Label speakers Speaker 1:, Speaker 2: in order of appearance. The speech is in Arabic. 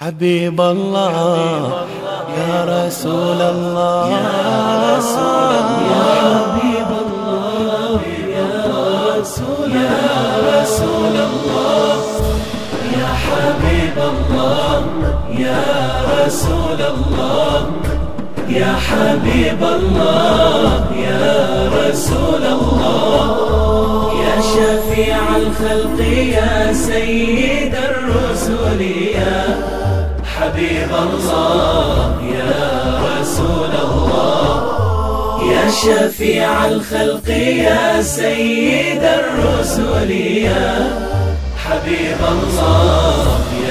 Speaker 1: حبیب اللہ یا رسول اللہ یا حبیب اللہ یا رسول اللہ یا حبیب اللہ یا رسول اللہ یا حبیب اللہ یا رسول اللہ یا شفیع الخلق یا سید الرسول یا حبيب الله يا رسول الله يا شفيع الخلق يا سيد الرسل يا حبيب الله يا